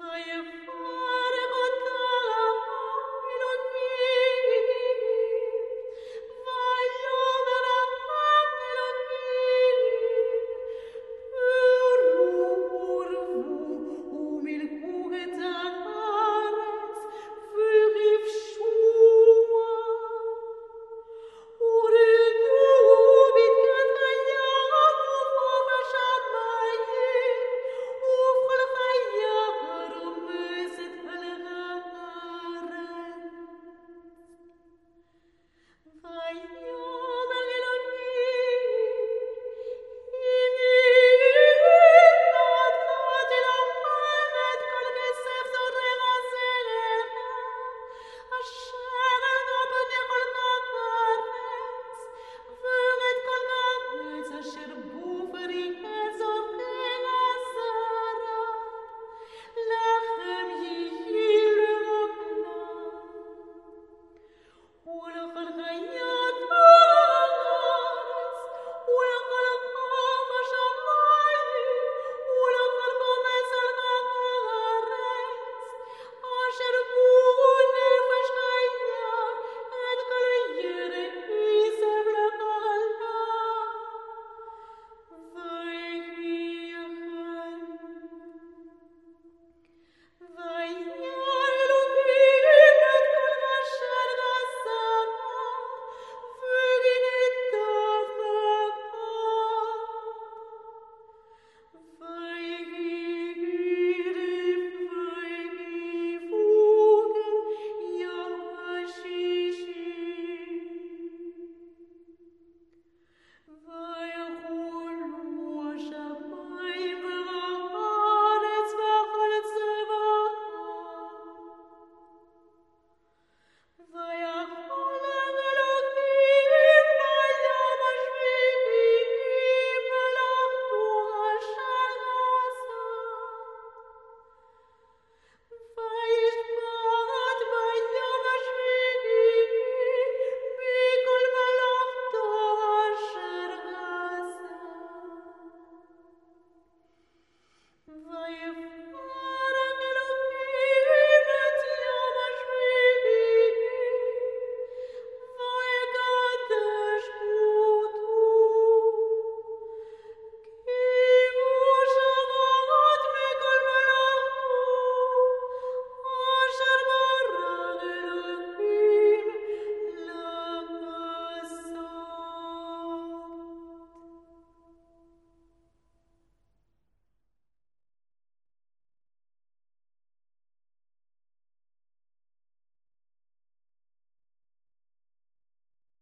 I am